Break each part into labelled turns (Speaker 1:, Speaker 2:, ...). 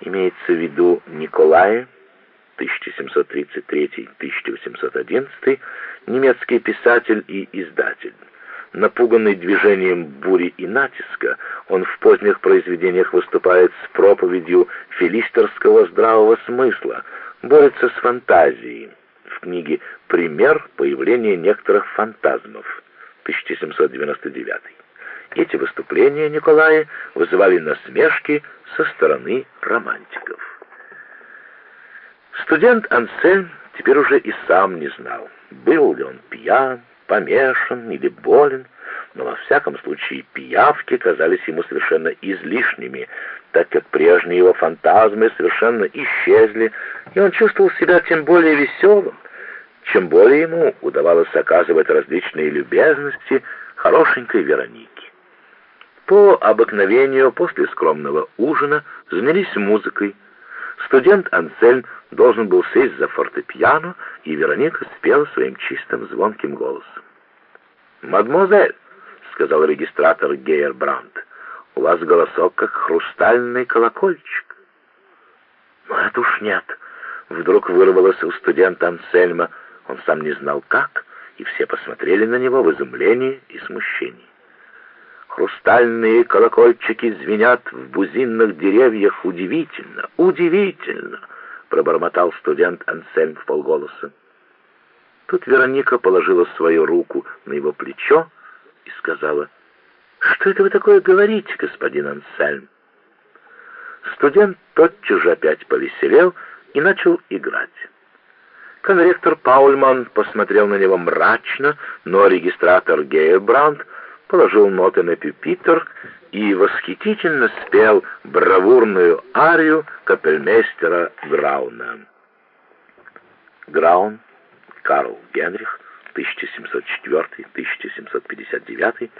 Speaker 1: Имеется в виду Николая, 1733-1811, немецкий писатель и издатель. Напуганный движением бури и натиска, он в поздних произведениях выступает с проповедью филистерского здравого смысла, борется с фантазией. В книге «Пример появления некоторых фантазмов» 1799. Эти выступления Николая вызывали насмешки со стороны романтиков. Студент Ансельм теперь уже и сам не знал, был ли он пьян, помешан или болен, но во всяком случае пиявки казались ему совершенно излишними, так как прежние его фантазмы совершенно исчезли, и он чувствовал себя тем более веселым, чем более ему удавалось оказывать различные любезности хорошенькой Веронике. По обыкновению после скромного ужина занялись музыкой. Студент Ансельм должен был сесть за фортепиано, и Вероника спела своим чистым звонким голосом. «Мадемуазель», — сказал регистратор Гейербранд, — «у вас голосок как хрустальный колокольчик». «Но это уж нет», — вдруг вырвалось у студента Ансельма, — он сам не знал как, и все посмотрели на него в изумлении и смущении. Хрустальные колокольчики звенят в бузинных деревьях удивительно, удивительно, пробормотал студент Ансельм в полголоса. Тут Вероника положила свою руку на его плечо и сказала, «Что это вы такое говорите, господин Ансельм?» Студент тотчас же опять повеселел и начал играть. Конректор Паульман посмотрел на него мрачно, но регистратор Гейербранд положил ноты на пюпитр и восхитительно спел бравурную арию капельмейстера Грауна. Граун, Карл Генрих, 1704-1759,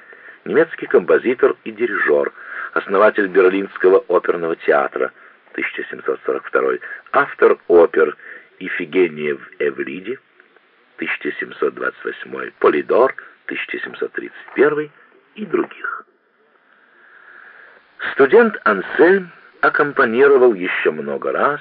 Speaker 1: немецкий композитор и дирижер, основатель Берлинского оперного театра, 1742, автор опер Ифигения в Эвлиде, 1728, Полидор, 1731 и других. Студент Ансельм аккомпанировал еще много раз,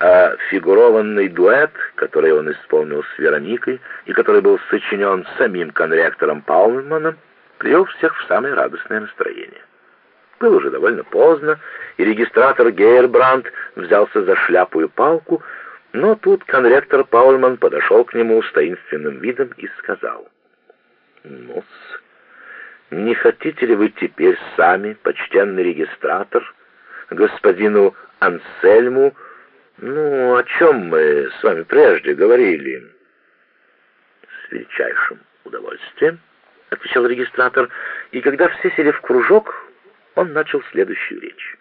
Speaker 1: а фигурованный дуэт, который он исполнил с Вероникой и который был сочинен самим конректором Паулманом, привел всех в самое радостное настроение. Было уже довольно поздно, и регистратор Гейербранд взялся за шляпу и палку, но тут конректор Паульман подошел к нему с таинственным видом и сказал, ну не хотите ли вы теперь сами, почтенный регистратор, господину Ансельму, ну, о чем мы с вами прежде говорили?» «С величайшим удовольствием», — отвечал регистратор, и когда все сели в кружок, он начал следующую речь.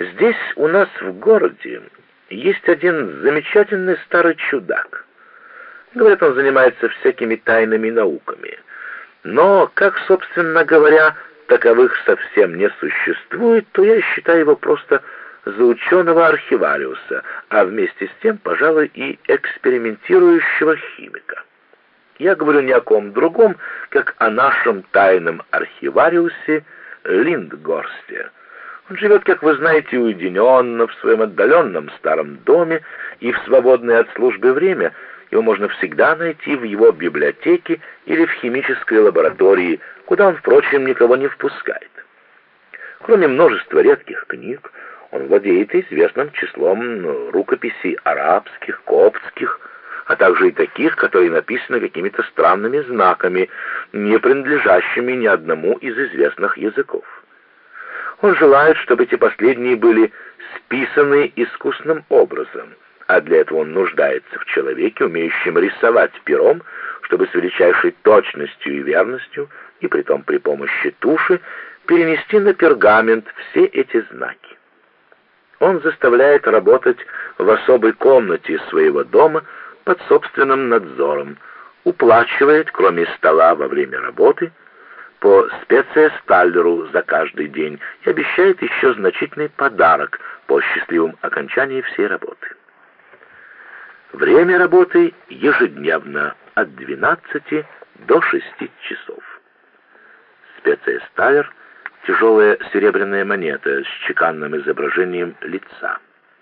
Speaker 1: «Здесь у нас в городе есть один замечательный старый чудак. Говорят, он занимается всякими тайными науками. Но, как, собственно говоря, таковых совсем не существует, то я считаю его просто за ученого архивариуса, а вместе с тем, пожалуй, и экспериментирующего химика. Я говорю не о ком другом, как о нашем тайном архивариусе Линдгорсте, он живет, как вы знаете, уединенно в своем отдаленном старом доме, и в свободное от службы время его можно всегда найти в его библиотеке или в химической лаборатории, куда он, впрочем, никого не впускает. Кроме множества редких книг, он владеет известным числом рукописей арабских, коптских, а также и таких, которые написаны какими-то странными знаками, не принадлежащими ни одному из известных языков. Он желает, чтобы эти последние были списаны искусным образом, а для этого он нуждается в человеке, умеющем рисовать пером, чтобы с величайшей точностью и верностью, и притом при помощи туши, перенести на пергамент все эти знаки. Он заставляет работать в особой комнате своего дома под собственным надзором, уплачивает, кроме стола во время работы, по специя Сталлеру за каждый день и обещает еще значительный подарок по счастливым окончании всей работы. Время работы ежедневно от 12 до 6 часов. Специя Сталлер тяжелая серебряная монета с чеканным изображением лица.